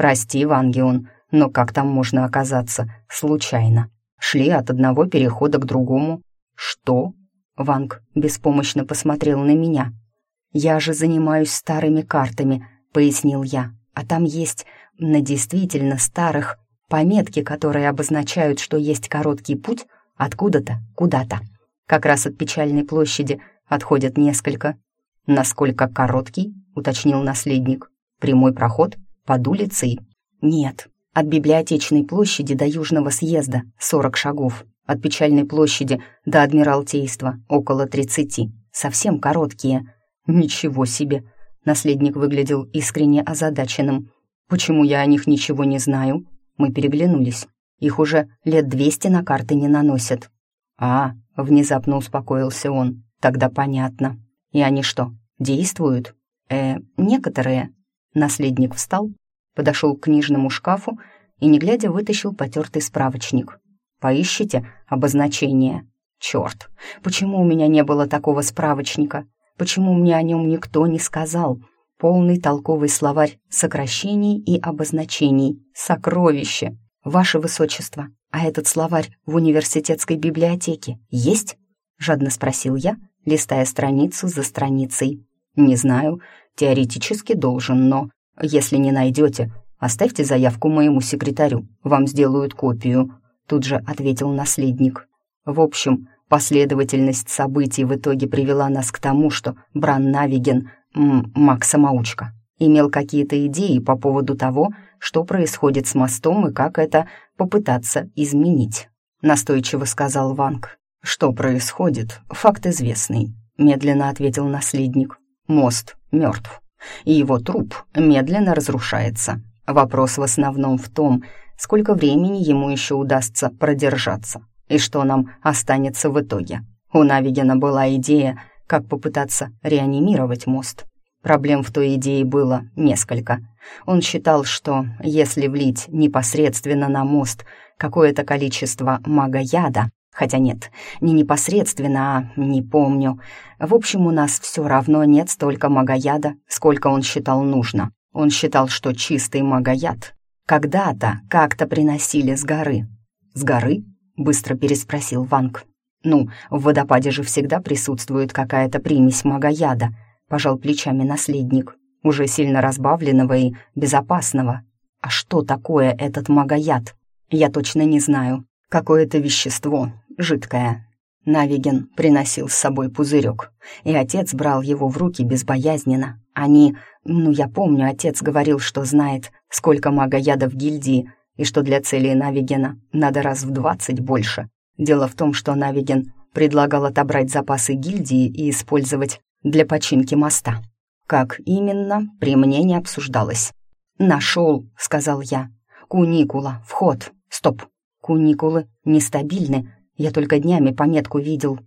«Прости, Вангион, но как там можно оказаться случайно? Шли от одного перехода к другому». «Что?» Ванг беспомощно посмотрел на меня. «Я же занимаюсь старыми картами», — пояснил я. «А там есть на действительно старых пометки, которые обозначают, что есть короткий путь откуда-то куда-то. Как раз от печальной площади отходят несколько. Насколько короткий, уточнил наследник. Прямой проход под улицей? Нет, от библиотечной площади до Южного съезда 40 шагов. От печальной площади до Адмиралтейства около 30. Совсем короткие. Ничего себе. Наследник выглядел искренне озадаченным. Почему я о них ничего не знаю? Мы переглянулись. Их уже лет двести на карты не наносят. А, внезапно успокоился он. Тогда понятно. И они что, действуют? Э, некоторые. Наследник встал, подошел к книжному шкафу и, не глядя, вытащил потертый справочник. Поищите обозначение. Черт, почему у меня не было такого справочника? Почему мне о нем никто не сказал? Полный толковый словарь сокращений и обозначений. Сокровище. «Ваше высочество, а этот словарь в университетской библиотеке есть?» — жадно спросил я, листая страницу за страницей. «Не знаю, теоретически должен, но если не найдете, оставьте заявку моему секретарю, вам сделают копию», — тут же ответил наследник. В общем, последовательность событий в итоге привела нас к тому, что Бран Навиген, маг-самоучка, имел какие-то идеи по поводу того, что происходит с мостом и как это попытаться изменить. Настойчиво сказал Ванг. «Что происходит? Факт известный», — медленно ответил наследник. «Мост мертв, и его труп медленно разрушается. Вопрос в основном в том, сколько времени ему еще удастся продержаться, и что нам останется в итоге. У Навигена была идея, как попытаться реанимировать мост, Проблем в той идее было несколько. Он считал, что если влить непосредственно на мост какое-то количество магояда, хотя нет, не непосредственно, а не помню. В общем, у нас все равно нет столько магояда, сколько он считал нужно. Он считал, что чистый магояд когда-то как-то приносили с горы. «С горы?» — быстро переспросил Ванг. «Ну, в водопаде же всегда присутствует какая-то примесь магояда», пожал плечами наследник, уже сильно разбавленного и безопасного. А что такое этот магояд? Я точно не знаю. Какое-то вещество, жидкое. Навиген приносил с собой пузырек, и отец брал его в руки безбоязненно. Они, ну я помню, отец говорил, что знает, сколько магояда в гильдии, и что для цели Навигена надо раз в двадцать больше. Дело в том, что Навиген предлагал отобрать запасы гильдии и использовать для починки моста. Как именно, при мне не обсуждалось. «Нашел», — сказал я. «Куникула, вход. Стоп. Куникулы нестабильны. Я только днями пометку видел».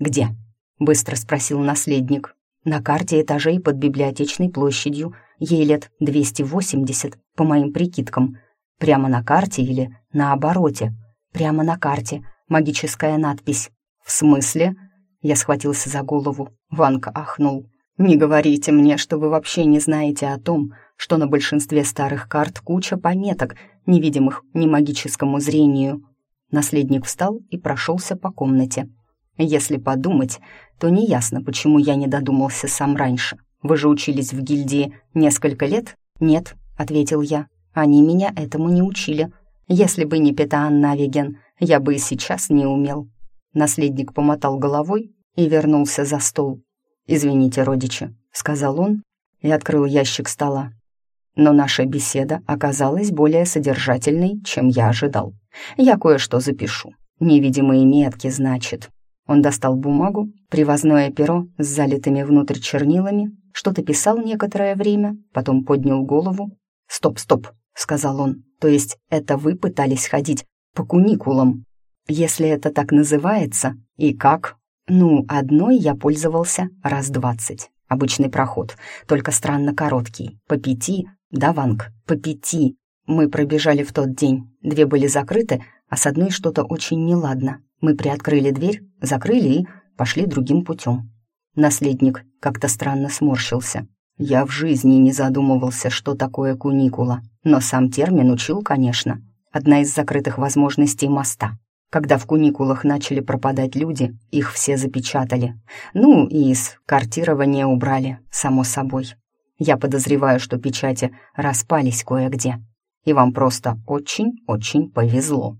«Где?» — быстро спросил наследник. «На карте этажей под библиотечной площадью. Ей лет 280, по моим прикидкам. Прямо на карте или на обороте? Прямо на карте. Магическая надпись. В смысле?» Я схватился за голову. Ванка ахнул. «Не говорите мне, что вы вообще не знаете о том, что на большинстве старых карт куча пометок, невидимых ни магическому зрению». Наследник встал и прошелся по комнате. «Если подумать, то неясно, почему я не додумался сам раньше. Вы же учились в гильдии несколько лет?» «Нет», — ответил я. «Они меня этому не учили. Если бы не Петаан Навиген, я бы и сейчас не умел». Наследник помотал головой и вернулся за стол. «Извините, родичи», — сказал он и открыл ящик стола. Но наша беседа оказалась более содержательной, чем я ожидал. Я кое-что запишу. Невидимые метки, значит. Он достал бумагу, привозное перо с залитыми внутрь чернилами, что-то писал некоторое время, потом поднял голову. «Стоп, стоп», — сказал он. «То есть это вы пытались ходить по куникулам?» «Если это так называется, и как?» Ну, одной я пользовался раз двадцать. Обычный проход, только странно короткий. По пяти, да, Ванг, по пяти. Мы пробежали в тот день. Две были закрыты, а с одной что-то очень неладно. Мы приоткрыли дверь, закрыли и пошли другим путем. Наследник как-то странно сморщился. Я в жизни не задумывался, что такое куникула, но сам термин учил, конечно. Одна из закрытых возможностей моста. Когда в куникулах начали пропадать люди, их все запечатали. Ну и из картирования убрали, само собой. Я подозреваю, что печати распались кое-где. И вам просто очень-очень повезло.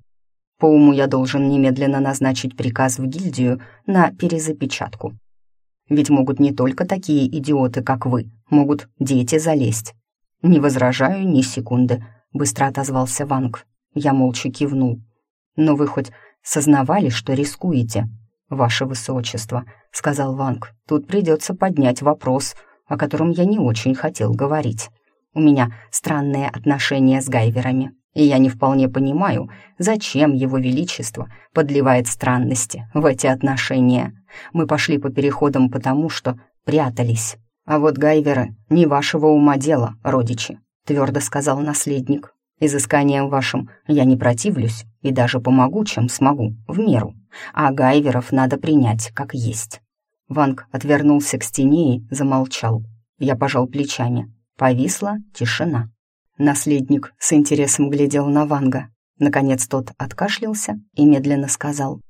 По уму я должен немедленно назначить приказ в гильдию на перезапечатку. Ведь могут не только такие идиоты, как вы, могут дети залезть. Не возражаю ни секунды, быстро отозвался Ванг. Я молча кивнул. Но вы хоть сознавали, что рискуете? Ваше Высочество, сказал Ванг, тут придется поднять вопрос, о котором я не очень хотел говорить. У меня странные отношения с гайверами и я не вполне понимаю, зачем его величество подливает странности в эти отношения. Мы пошли по переходам потому, что прятались. А вот гайверы не вашего ума дело, родичи, твердо сказал наследник. Изысканием вашим я не противлюсь и даже помогу, чем смогу, в меру. А гайверов надо принять как есть. Ванг отвернулся к стене и замолчал. Я пожал плечами. Повисла тишина. Наследник с интересом глядел на Ванга. Наконец тот откашлялся и медленно сказал.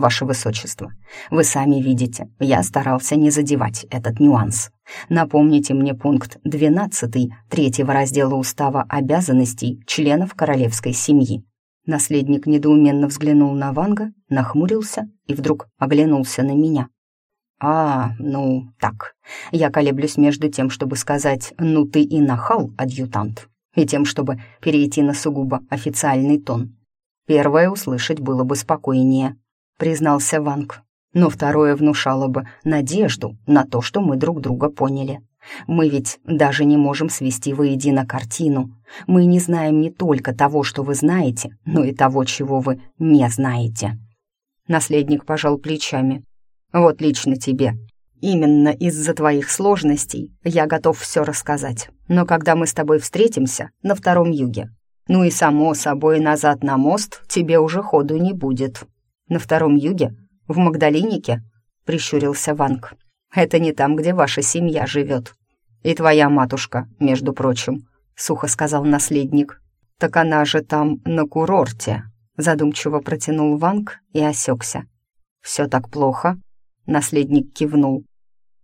«Ваше Высочество, вы сами видите, я старался не задевать этот нюанс. Напомните мне пункт 12 третьего раздела Устава обязанностей членов королевской семьи». Наследник недоуменно взглянул на Ванга, нахмурился и вдруг оглянулся на меня. «А, ну, так. Я колеблюсь между тем, чтобы сказать «ну ты и нахал, адъютант», и тем, чтобы перейти на сугубо официальный тон. Первое услышать было бы спокойнее, признался Ванг, но второе внушало бы надежду на то, что мы друг друга поняли. Мы ведь даже не можем свести воедино картину. Мы не знаем не только того, что вы знаете, но и того, чего вы не знаете. Наследник пожал плечами. Вот лично тебе Именно из-за твоих сложностей я готов все рассказать. Но когда мы с тобой встретимся на втором юге, ну и само собой назад на мост тебе уже ходу не будет. На втором юге? В Магдалинике? Прищурился Ванг. Это не там, где ваша семья живет. И твоя матушка, между прочим, сухо сказал наследник. Так она же там на курорте. Задумчиво протянул Ванг и осекся. Все так плохо? Наследник кивнул.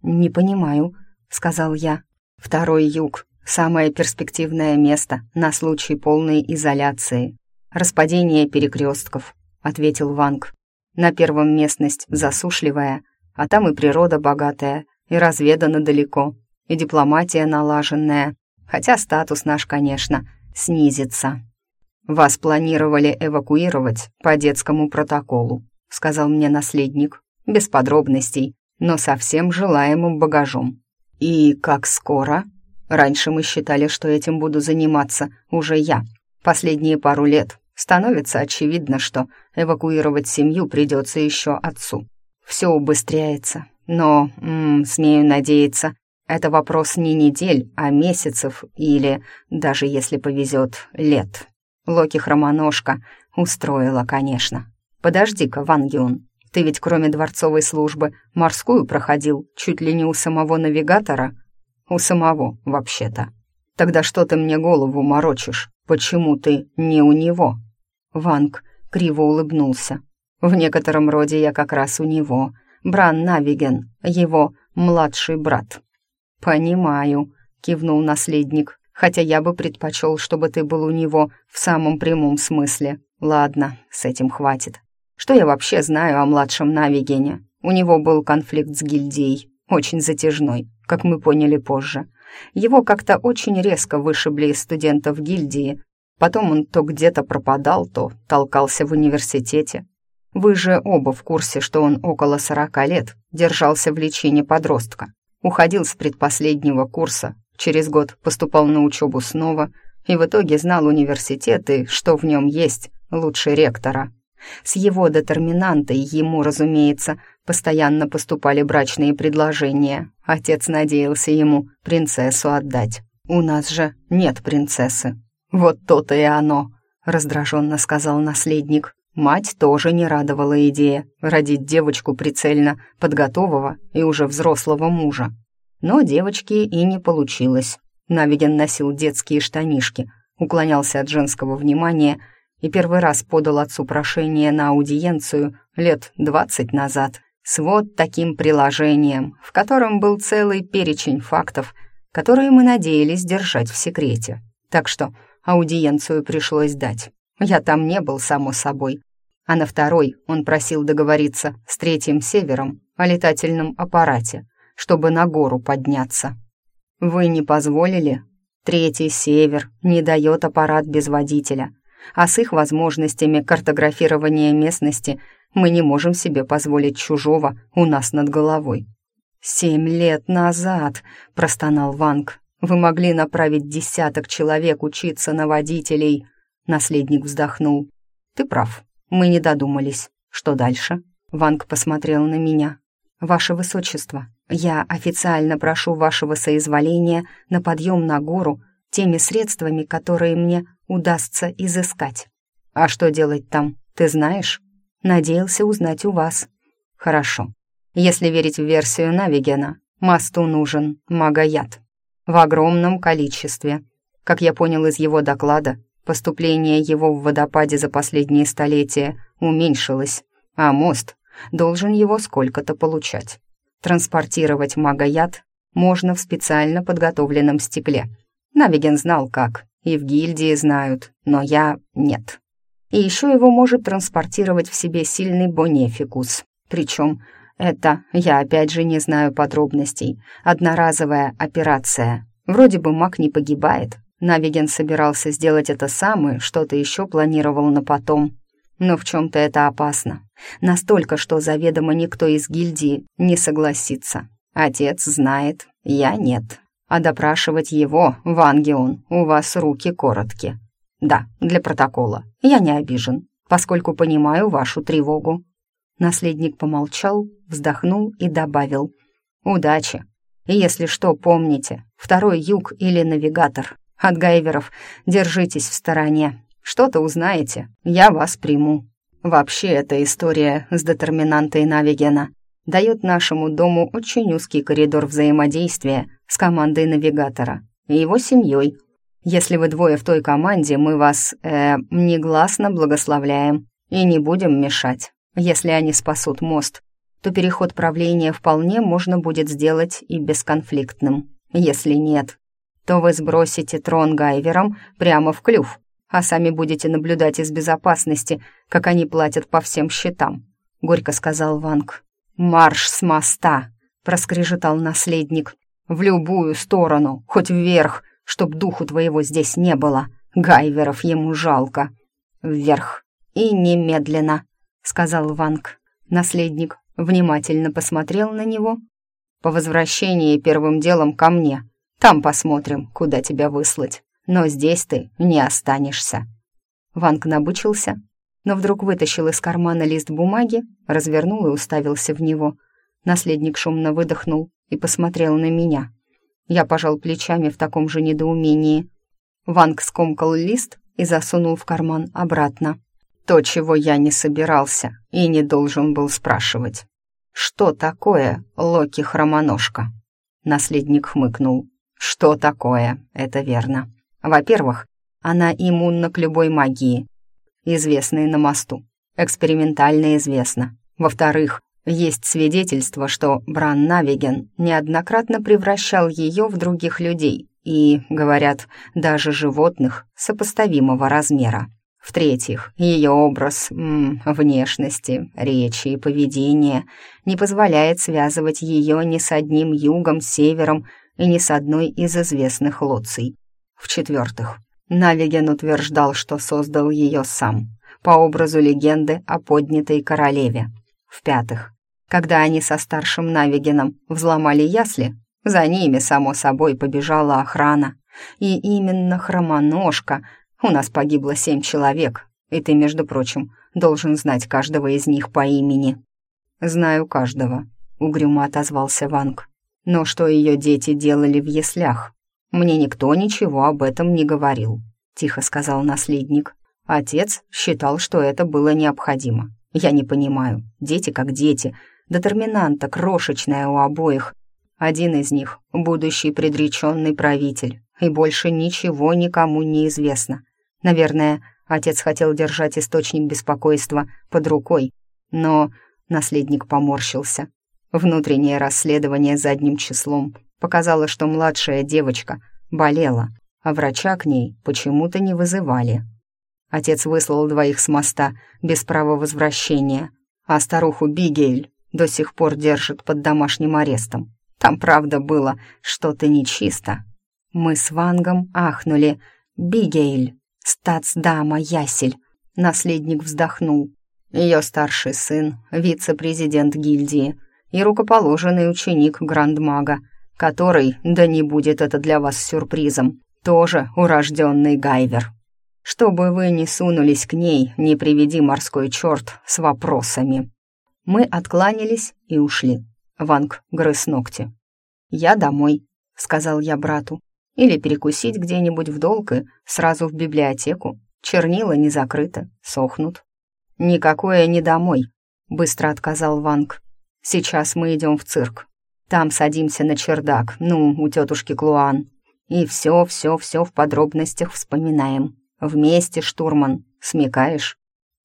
«Не понимаю», — сказал я. «Второй юг — самое перспективное место на случай полной изоляции. Распадение перекрестков», — ответил Ванг. «На первом местность засушливая, а там и природа богатая, и разведана далеко, и дипломатия налаженная, хотя статус наш, конечно, снизится». «Вас планировали эвакуировать по детскому протоколу», — сказал мне наследник без подробностей, но со всем желаемым багажом. И как скоро? Раньше мы считали, что этим буду заниматься уже я. Последние пару лет становится очевидно, что эвакуировать семью придется еще отцу. Все убыстряется, но, м -м, смею надеяться, это вопрос не недель, а месяцев или, даже если повезет, лет. Локи Хромоножка устроила, конечно. Подожди-ка, Ван Юн, ты ведь кроме дворцовой службы морскую проходил, чуть ли не у самого навигатора? У самого, вообще-то. Тогда что ты мне голову морочишь? Почему ты не у него?» Ванг криво улыбнулся. «В некотором роде я как раз у него. Бран Навиген, его младший брат». «Понимаю», — кивнул наследник, «хотя я бы предпочел, чтобы ты был у него в самом прямом смысле. Ладно, с этим хватит. Что я вообще знаю о младшем Навигене? У него был конфликт с гильдией, очень затяжной, как мы поняли позже. Его как-то очень резко вышибли из студентов гильдии. Потом он то где-то пропадал, то толкался в университете. Вы же оба в курсе, что он около сорока лет держался в лечении подростка. Уходил с предпоследнего курса, через год поступал на учебу снова и в итоге знал университет и что в нем есть лучше ректора. С его детерминантой ему, разумеется, постоянно поступали брачные предложения. Отец надеялся ему принцессу отдать. «У нас же нет принцессы». «Вот то-то и оно», — раздраженно сказал наследник. Мать тоже не радовала идея родить девочку прицельно подготового и уже взрослого мужа. Но девочки и не получилось. Навиген носил детские штанишки, уклонялся от женского внимания и первый раз подал отцу прошение на аудиенцию лет двадцать назад с вот таким приложением, в котором был целый перечень фактов, которые мы надеялись держать в секрете. Так что аудиенцию пришлось дать. Я там не был, само собой. А на второй он просил договориться с третьим севером о летательном аппарате, чтобы на гору подняться. Вы не позволили? Третий север не дает аппарат без водителя, а с их возможностями картографирования местности мы не можем себе позволить чужого у нас над головой. «Семь лет назад», — простонал Ванг, — «вы могли направить десяток человек учиться на водителей». Наследник вздохнул. «Ты прав, мы не додумались. Что дальше?» Ванг посмотрел на меня. «Ваше Высочество, я официально прошу вашего соизволения на подъем на гору теми средствами, которые мне удастся изыскать. А что делать там, ты знаешь? Надеялся узнать у вас. Хорошо. Если верить в версию Навигена, мосту нужен магояд. В огромном количестве. Как я понял из его доклада, поступление его в водопаде за последние столетия уменьшилось, а мост должен его сколько-то получать. Транспортировать магояд можно в специально подготовленном стекле. Навиген знал как, и в гильдии знают, но я нет. И еще его может транспортировать в себе сильный бонефикус. Причем это, я опять же не знаю подробностей, одноразовая операция. Вроде бы маг не погибает. Навиген собирался сделать это сам и что-то еще планировал на потом. Но в чем-то это опасно. Настолько, что заведомо никто из гильдии не согласится. Отец знает, я нет. А допрашивать его, Вангион, у вас руки короткие. Да, для протокола. Я не обижен, поскольку понимаю вашу тревогу. Наследник помолчал, вздохнул и добавил. «Удачи. Если что, помните, второй юг или навигатор. От гайверов держитесь в стороне. Что-то узнаете, я вас приму. Вообще, эта история с детерминантой Навигена дает нашему дому очень узкий коридор взаимодействия с командой навигатора и его семьей. Если вы двое в той команде, мы вас, э, негласно благословляем и не будем мешать. Если они спасут мост, то переход правления вполне можно будет сделать и бесконфликтным. Если нет, то вы сбросите трон Гайвером прямо в клюв а сами будете наблюдать из безопасности, как они платят по всем счетам», — горько сказал Ванг. «Марш с моста!» — проскрежетал наследник. «В любую сторону, хоть вверх, чтоб духу твоего здесь не было. Гайверов ему жалко. Вверх. И немедленно», — сказал Ванг. Наследник внимательно посмотрел на него. «По возвращении первым делом ко мне. Там посмотрим, куда тебя выслать» но здесь ты не останешься». Ванг набычился, но вдруг вытащил из кармана лист бумаги, развернул и уставился в него. Наследник шумно выдохнул и посмотрел на меня. Я пожал плечами в таком же недоумении. Ванг скомкал лист и засунул в карман обратно. То, чего я не собирался и не должен был спрашивать. «Что такое Локи-хромоножка?» Наследник хмыкнул. «Что такое? Это верно. Во-первых, она иммунна к любой магии, известной на мосту. Экспериментально известно. Во-вторых, есть свидетельство, что Бран Навиген неоднократно превращал ее в других людей и, говорят, даже животных сопоставимого размера. В-третьих, ее образ м, внешности, речи и поведения не позволяет связывать ее ни с одним югом, севером и ни с одной из известных лоций. В-четвертых, Навиген утверждал, что создал ее сам, по образу легенды о поднятой королеве. В-пятых, когда они со старшим Навигеном взломали ясли, за ними, само собой, побежала охрана. И именно хромоножка. У нас погибло семь человек, и ты, между прочим, должен знать каждого из них по имени. «Знаю каждого», — угрюмо отозвался Ванг. «Но что ее дети делали в яслях? «Мне никто ничего об этом не говорил», — тихо сказал наследник. Отец считал, что это было необходимо. Я не понимаю. Дети как дети. Детерминанта крошечная у обоих. Один из них — будущий предреченный правитель, и больше ничего никому не известно. Наверное, отец хотел держать источник беспокойства под рукой, но наследник поморщился. Внутреннее расследование задним числом показало, что младшая девочка болела, а врача к ней почему-то не вызывали. Отец выслал двоих с моста без права возвращения, а старуху Бигейль до сих пор держит под домашним арестом. Там, правда, было что-то нечисто. Мы с Вангом ахнули. Бигейль, стацдама Ясель. Наследник вздохнул. Ее старший сын, вице-президент гильдии и рукоположенный ученик грандмага, который, да не будет это для вас сюрпризом, тоже урожденный гайвер. Чтобы вы не сунулись к ней, не приведи морской черт с вопросами. Мы откланялись и ушли. Ванг грыз ногти. «Я домой», — сказал я брату. «Или перекусить где-нибудь в долг и сразу в библиотеку. Чернила не закрыты, сохнут». «Никакое не домой», — быстро отказал Ванг. «Сейчас мы идем в цирк. Там садимся на чердак, ну, у тетушки Клуан. И все-все-все в подробностях вспоминаем. Вместе, штурман, смекаешь?»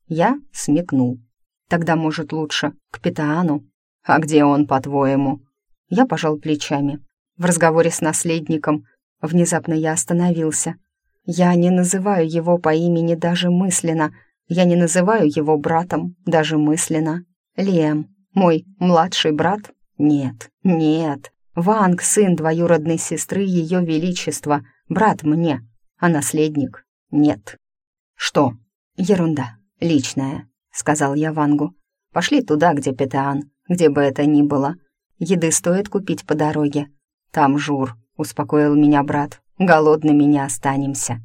Я смекнул. Тогда, может, лучше к Питаану? А где он, по-твоему? Я пожал плечами. В разговоре с наследником внезапно я остановился. Я не называю его по имени даже мысленно. Я не называю его братом даже мысленно. Лем, мой младший брат? Нет, нет. Ванг, сын двоюродной сестры Ее Величества, брат мне, а наследник? Нет. Что? Ерунда, личная сказал я Вангу. «Пошли туда, где Петеан, где бы это ни было. Еды стоит купить по дороге. Там Жур», — успокоил меня брат. «Голодными не останемся».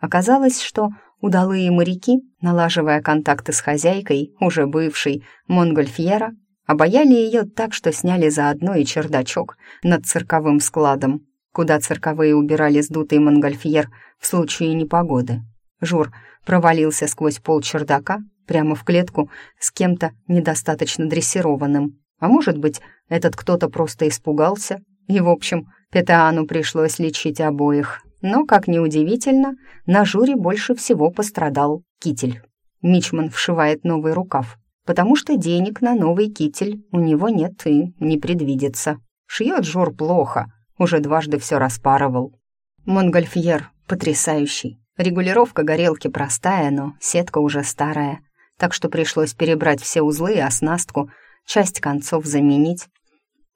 Оказалось, что удалые моряки, налаживая контакты с хозяйкой, уже бывшей Монгольфьера, обаяли ее так, что сняли заодно и чердачок над цирковым складом, куда цирковые убирали сдутый Монгольфьер в случае непогоды. Жур провалился сквозь пол чердака прямо в клетку с кем-то недостаточно дрессированным. А может быть, этот кто-то просто испугался, и, в общем, Петаану пришлось лечить обоих. Но, как ни удивительно, на жюри больше всего пострадал китель. Мичман вшивает новый рукав, потому что денег на новый китель у него нет и не предвидится. Шьет Жур плохо, уже дважды все распарывал. Монгольфьер потрясающий. Регулировка горелки простая, но сетка уже старая так что пришлось перебрать все узлы и оснастку, часть концов заменить.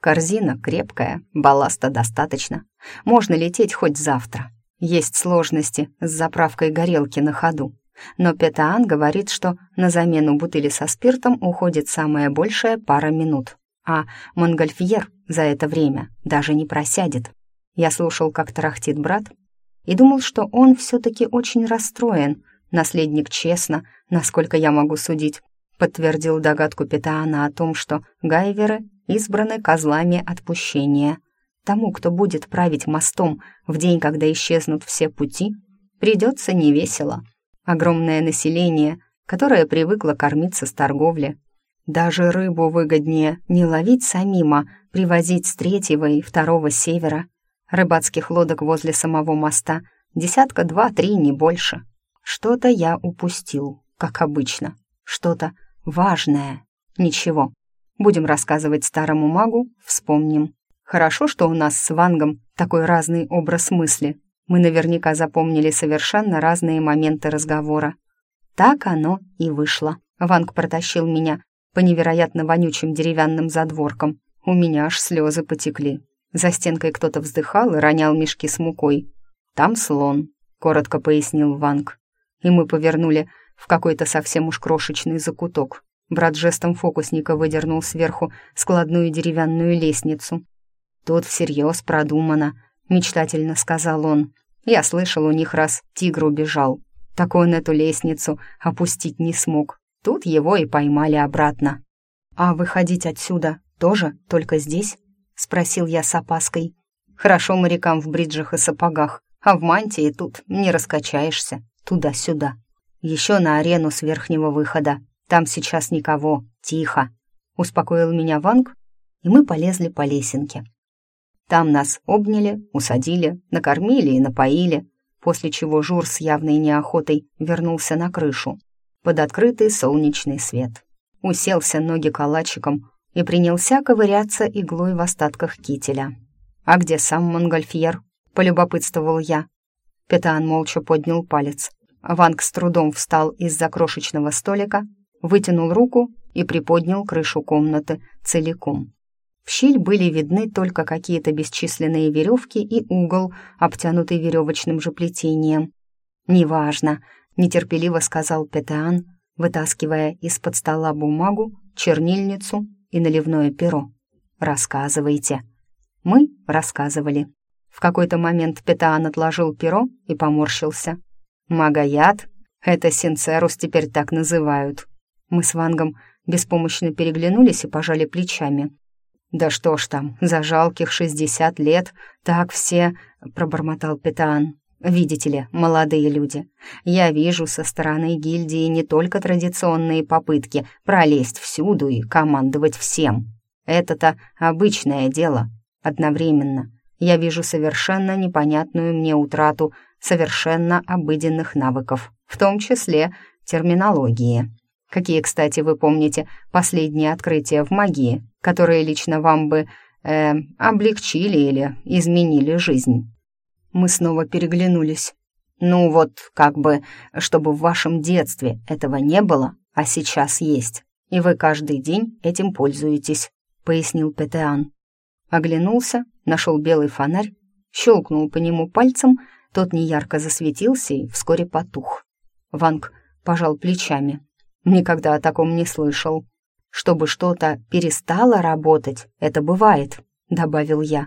Корзина крепкая, балласта достаточно. Можно лететь хоть завтра. Есть сложности с заправкой горелки на ходу. Но Петаан говорит, что на замену бутыли со спиртом уходит самая большая пара минут. А Монгольфьер за это время даже не просядет. Я слушал, как тарахтит брат, и думал, что он все-таки очень расстроен — Наследник честно, насколько я могу судить, подтвердил догадку Петаана о том, что гайверы избраны козлами отпущения. Тому, кто будет править мостом в день, когда исчезнут все пути, придется невесело. Огромное население, которое привыкло кормиться с торговли. Даже рыбу выгоднее не ловить самим, а привозить с третьего и второго севера. Рыбацких лодок возле самого моста десятка два-три, не больше. Что-то я упустил, как обычно. Что-то важное. Ничего. Будем рассказывать старому магу, вспомним. Хорошо, что у нас с Вангом такой разный образ мысли. Мы наверняка запомнили совершенно разные моменты разговора. Так оно и вышло. Ванг протащил меня по невероятно вонючим деревянным задворкам. У меня аж слезы потекли. За стенкой кто-то вздыхал и ронял мешки с мукой. «Там слон», — коротко пояснил Ванг и мы повернули в какой-то совсем уж крошечный закуток. Брат жестом фокусника выдернул сверху складную деревянную лестницу. «Тут всерьез продумано», — мечтательно сказал он. «Я слышал, у них раз тигр убежал. Так он эту лестницу опустить не смог. Тут его и поймали обратно». «А выходить отсюда тоже только здесь?» — спросил я с опаской. «Хорошо морякам в бриджах и сапогах, а в мантии тут не раскачаешься туда-сюда. Еще на арену с верхнего выхода. Там сейчас никого, тихо. Успокоил меня Ванг, и мы полезли по лесенке. Там нас обняли, усадили, накормили и напоили, после чего Жур с явной неохотой вернулся на крышу под открытый солнечный свет. Уселся ноги калачиком и принялся ковыряться иглой в остатках кителя. «А где сам Монгольфьер?» — полюбопытствовал я. Петан молча поднял палец. Ванг с трудом встал из-за крошечного столика, вытянул руку и приподнял крышу комнаты целиком. В щель были видны только какие-то бесчисленные веревки и угол, обтянутый веревочным же плетением. «Неважно», — нетерпеливо сказал Петеан, вытаскивая из-под стола бумагу, чернильницу и наливное перо. «Рассказывайте». Мы рассказывали. В какой-то момент Петеан отложил перо и поморщился. «Магояд? Это Синцерус теперь так называют». Мы с Вангом беспомощно переглянулись и пожали плечами. «Да что ж там, за жалких шестьдесят лет так все...» — пробормотал Петан. «Видите ли, молодые люди, я вижу со стороны гильдии не только традиционные попытки пролезть всюду и командовать всем. Это-то обычное дело. Одновременно я вижу совершенно непонятную мне утрату совершенно обыденных навыков, в том числе терминологии. Какие, кстати, вы помните последние открытия в магии, которые лично вам бы э, облегчили или изменили жизнь? Мы снова переглянулись. Ну вот, как бы, чтобы в вашем детстве этого не было, а сейчас есть, и вы каждый день этим пользуетесь, пояснил Петеан. Оглянулся, нашел белый фонарь, щелкнул по нему пальцем, тот неярко засветился и вскоре потух. Ванг пожал плечами. Никогда о таком не слышал. Чтобы что-то перестало работать, это бывает, добавил я.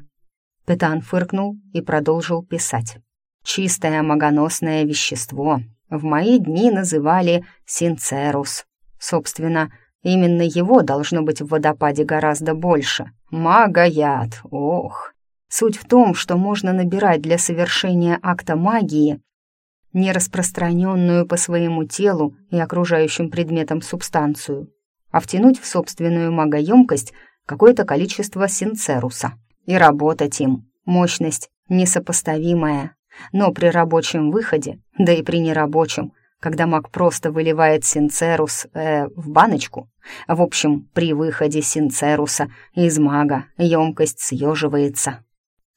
Петан фыркнул и продолжил писать. Чистое магоносное вещество в мои дни называли синцерус. Собственно, именно его должно быть в водопаде гораздо больше. Магояд, ох. Суть в том, что можно набирать для совершения акта магии нераспространенную по своему телу и окружающим предметам субстанцию, а втянуть в собственную магоемкость какое-то количество синцеруса и работать им. Мощность несопоставимая, но при рабочем выходе, да и при нерабочем, когда маг просто выливает синцерус э, в баночку, в общем, при выходе синцеруса из мага емкость съеживается.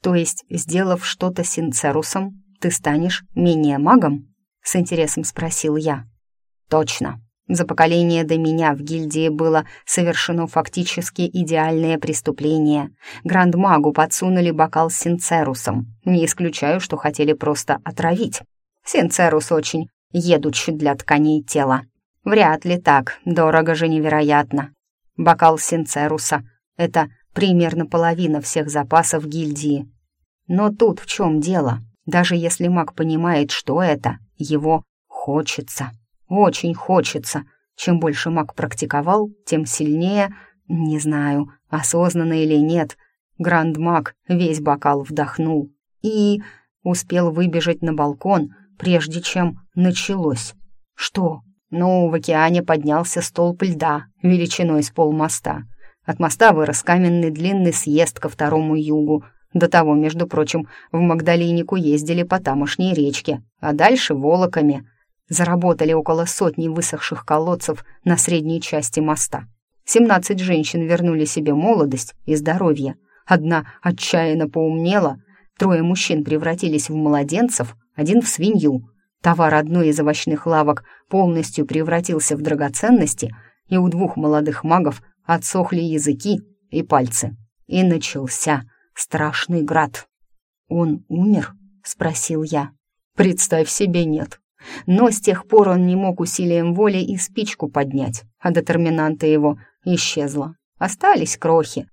То есть, сделав что-то синцерусом, ты станешь менее магом?» — с интересом спросил я. «Точно. За поколение до меня в гильдии было совершено фактически идеальное преступление. Грандмагу подсунули бокал с синцерусом. Не исключаю, что хотели просто отравить. Синцерус очень едуч для тканей тела. Вряд ли так, дорого же невероятно. Бокал синцеруса — это примерно половина всех запасов гильдии. Но тут в чем дело?» Даже если маг понимает, что это, его хочется. Очень хочется. Чем больше маг практиковал, тем сильнее, не знаю, осознанно или нет, гранд-маг весь бокал вдохнул и успел выбежать на балкон, прежде чем началось. Что? Ну, в океане поднялся столб льда величиной с полмоста. От моста вырос каменный длинный съезд ко второму югу, до того, между прочим, в Магдалинику ездили по тамошней речке, а дальше волоками. Заработали около сотни высохших колодцев на средней части моста. Семнадцать женщин вернули себе молодость и здоровье. Одна отчаянно поумнела, трое мужчин превратились в младенцев, один в свинью. Товар одной из овощных лавок полностью превратился в драгоценности, и у двух молодых магов отсохли языки и пальцы. И начался страшный град. «Он умер?» — спросил я. «Представь себе, нет. Но с тех пор он не мог усилием воли и спичку поднять, а детерминанта его исчезла. Остались крохи.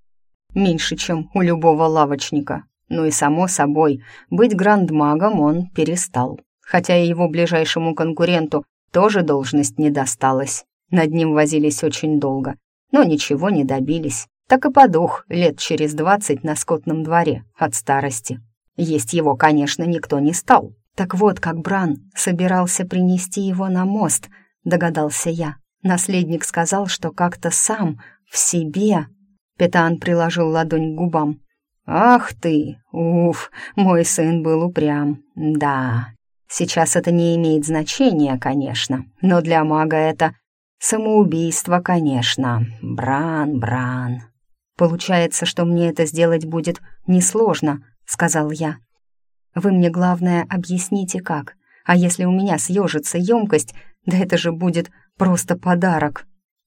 Меньше, чем у любого лавочника. Ну и, само собой, быть грандмагом он перестал. Хотя и его ближайшему конкуренту тоже должность не досталась. Над ним возились очень долго, но ничего не добились так и подох лет через двадцать на скотном дворе от старости. Есть его, конечно, никто не стал. Так вот, как Бран собирался принести его на мост, догадался я. Наследник сказал, что как-то сам, в себе... Петан приложил ладонь к губам. «Ах ты! Уф, мой сын был упрям. Да, сейчас это не имеет значения, конечно, но для мага это самоубийство, конечно. Бран, Бран». «Получается, что мне это сделать будет несложно», — сказал я. «Вы мне, главное, объясните, как. А если у меня съежится емкость, да это же будет просто подарок».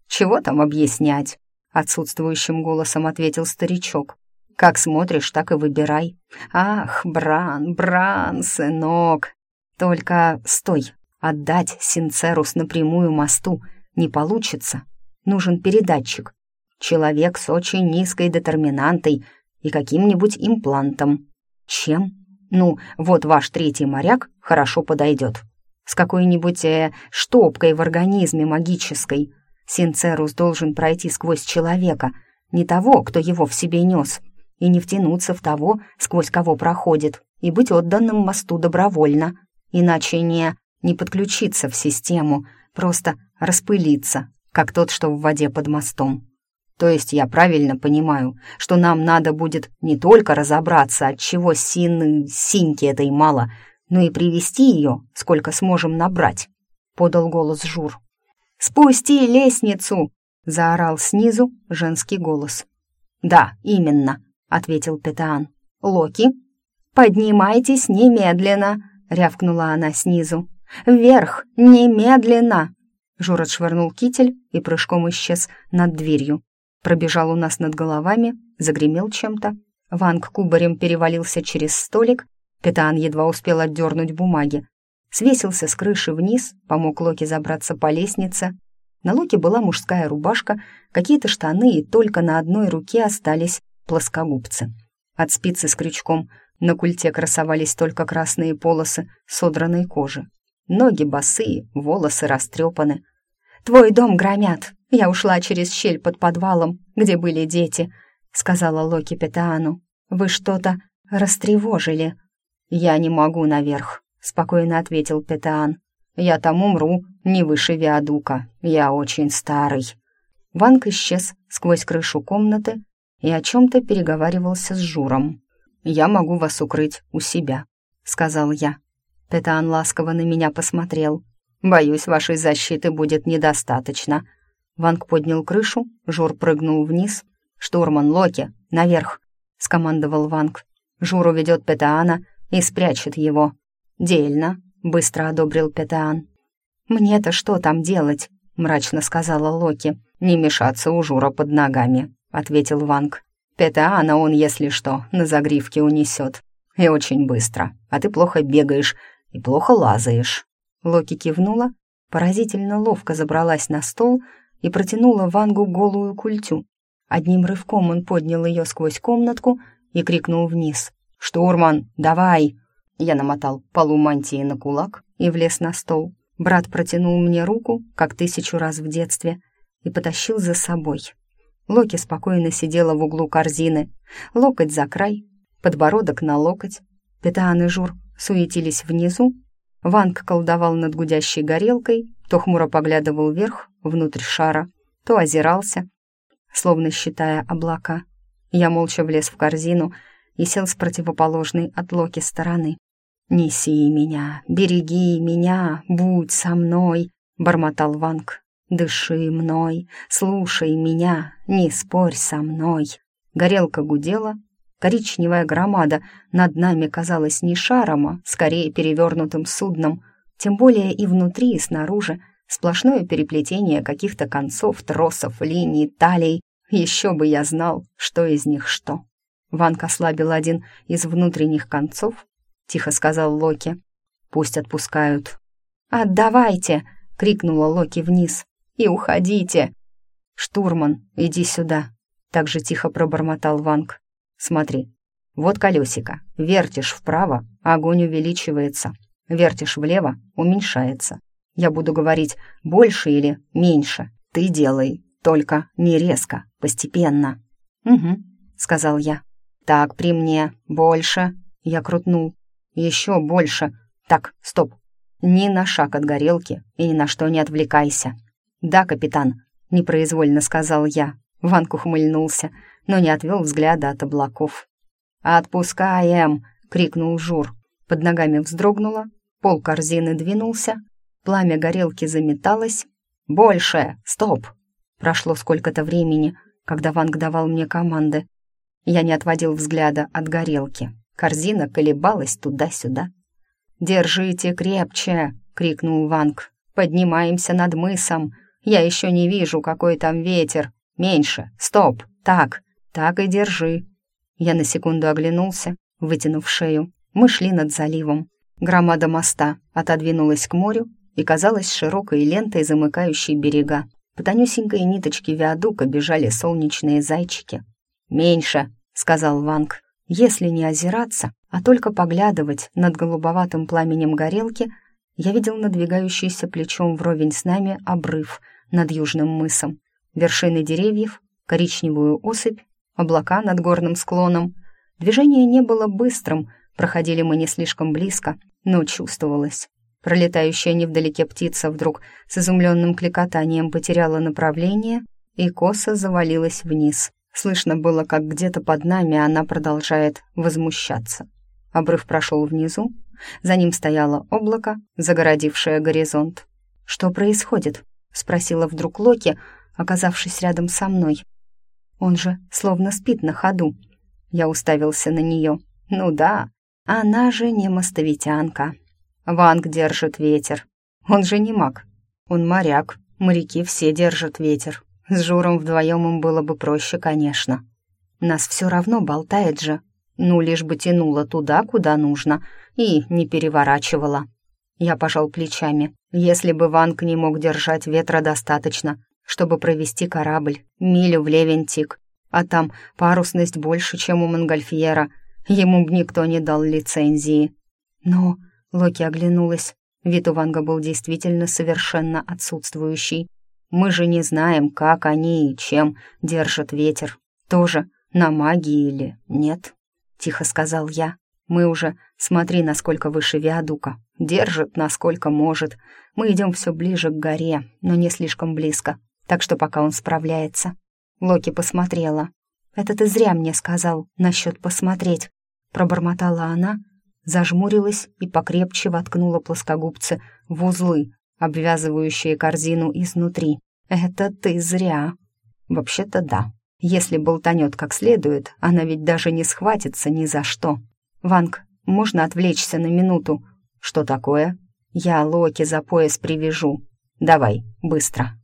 «Чего там объяснять?» — отсутствующим голосом ответил старичок. Как смотришь, так и выбирай. Ах, Бран, Бран, сынок. Только стой, отдать Синцерус напрямую мосту не получится. Нужен передатчик. Человек с очень низкой детерминантой и каким-нибудь имплантом. Чем? Ну, вот ваш третий моряк хорошо подойдет. С какой-нибудь э, штопкой в организме магической. Синцерус должен пройти сквозь человека, не того, кто его в себе нес, и не втянуться в того, сквозь кого проходит, и быть отданным мосту добровольно, иначе не, не подключиться в систему, просто распылиться, как тот, что в воде под мостом. То есть я правильно понимаю, что нам надо будет не только разобраться, от чего син... синьки этой мало, но и привести ее, сколько сможем набрать», — подал голос Жур. «Спусти лестницу!» — заорал снизу женский голос. «Да, именно», ответил Петаан. «Локи?» «Поднимайтесь немедленно!» — рявкнула она снизу. «Вверх! Немедленно!» Жур отшвырнул китель и прыжком исчез над дверью. Пробежал у нас над головами, загремел чем-то. Ванг кубарем перевалился через столик. Петаан едва успел отдернуть бумаги. Свесился с крыши вниз, помог Локи забраться по лестнице. На Локи была мужская рубашка, какие-то штаны, и только на одной руке остались плоскогубцы. От спицы с крючком на культе красовались только красные полосы содранной кожи. Ноги босые, волосы растрепаны. «Твой дом громят. Я ушла через щель под подвалом, где были дети», — сказала Локи Петаану. «Вы что-то растревожили». «Я не могу наверх», — спокойно ответил Петаан. «Я там умру, не выше Виадука. Я очень старый». Ванг исчез сквозь крышу комнаты, и о чем-то переговаривался с Журом. «Я могу вас укрыть у себя», — сказал я. Петан ласково на меня посмотрел. «Боюсь, вашей защиты будет недостаточно». Ванг поднял крышу, Жур прыгнул вниз. «Штурман Локи, наверх!» — скомандовал Ванг. «Жур уведет Петаана и спрячет его». «Дельно», — быстро одобрил Петаан. «Мне-то что там делать?» — мрачно сказала Локи. «Не мешаться у Жура под ногами», — ответил Ванг. «Петаана он, если что, на загривке унесет. И очень быстро. А ты плохо бегаешь и плохо лазаешь». Локи кивнула, поразительно ловко забралась на стол и протянула Вангу голую культю. Одним рывком он поднял ее сквозь комнатку и крикнул вниз. «Штурман, давай!» Я намотал полу мантии на кулак и влез на стол. Брат протянул мне руку, как тысячу раз в детстве, и потащил за собой. Локи спокойно сидела в углу корзины, локоть за край, подбородок на локоть. Петаан и Жур суетились внизу. Ванг колдовал над гудящей горелкой, то хмуро поглядывал вверх, внутрь шара, то озирался, словно считая облака. Я молча влез в корзину и сел с противоположной от Локи стороны. «Неси меня, береги меня, будь со мной», — бормотал Ванг. Дыши мной, слушай меня, не спорь со мной. Горелка гудела, коричневая громада над нами казалась не шаром, а скорее перевернутым судном, тем более и внутри, и снаружи, сплошное переплетение каких-то концов, тросов, линий, талий. Еще бы я знал, что из них что. Ванка ослабил один из внутренних концов, тихо сказал Локи. «Пусть отпускают». «Отдавайте!» — крикнула Локи вниз и уходите!» «Штурман, иди сюда!» Так же тихо пробормотал Ванг. «Смотри, вот колесико. Вертишь вправо, огонь увеличивается. Вертишь влево, уменьшается. Я буду говорить больше или меньше. Ты делай, только не резко, постепенно». «Угу», — сказал я. «Так, при мне. Больше». Я крутнул. «Еще больше. Так, стоп. Ни на шаг от горелки и ни на что не отвлекайся. «Да, капитан», — непроизвольно сказал я. Ванк ухмыльнулся, но не отвел взгляда от облаков. «Отпускаем!» — крикнул Жур. Под ногами вздрогнуло, пол корзины двинулся, пламя горелки заметалось. «Больше! Стоп!» Прошло сколько-то времени, когда Ванг давал мне команды. Я не отводил взгляда от горелки. Корзина колебалась туда-сюда. «Держите крепче!» — крикнул Ванг. «Поднимаемся над мысом. Я еще не вижу, какой там ветер. Меньше. Стоп. Так. Так и держи». Я на секунду оглянулся, вытянув шею. Мы шли над заливом. Громада моста отодвинулась к морю и казалась широкой лентой, замыкающей берега. По тонюсенькой ниточке виадука бежали солнечные зайчики. «Меньше», — сказал Ванг. Если не озираться, а только поглядывать над голубоватым пламенем горелки, я видел надвигающийся плечом вровень с нами обрыв над южным мысом, вершины деревьев, коричневую осыпь, облака над горным склоном. Движение не было быстрым, проходили мы не слишком близко, но чувствовалось. Пролетающая невдалеке птица вдруг с изумленным кликотанием потеряла направление и косо завалилась вниз. Слышно было, как где-то под нами она продолжает возмущаться. Обрыв прошел внизу, за ним стояло облако, загородившее горизонт. «Что происходит?» — спросила вдруг Локи, оказавшись рядом со мной. «Он же словно спит на ходу». Я уставился на нее. «Ну да, она же не мостовитянка. Ванг держит ветер. Он же не маг. Он моряк. Моряки все держат ветер. С Журом вдвоем им было бы проще, конечно. Нас все равно болтает же. Ну, лишь бы тянуло туда, куда нужно, и не переворачивала. Я пожал плечами. Если бы Ванг не мог держать ветра достаточно, чтобы провести корабль милю в Левентик, а там парусность больше, чем у Монгольфьера, ему бы никто не дал лицензии. Но Локи оглянулась. Вид у Ванга был действительно совершенно отсутствующий. Мы же не знаем, как они и чем держат ветер. Тоже на магии или нет?» Тихо сказал я. «Мы уже, смотри, насколько выше виадука. Держит, насколько может. Мы идем все ближе к горе, но не слишком близко. Так что пока он справляется». Локи посмотрела. «Это ты зря мне сказал насчет посмотреть», — пробормотала она, зажмурилась и покрепче воткнула плоскогубцы в узлы, обвязывающие корзину изнутри. «Это ты зря». «Вообще-то да. Если болтанет как следует, она ведь даже не схватится ни за что. Ванг, можно отвлечься на минуту?» «Что такое?» «Я Локи за пояс привяжу. Давай, быстро».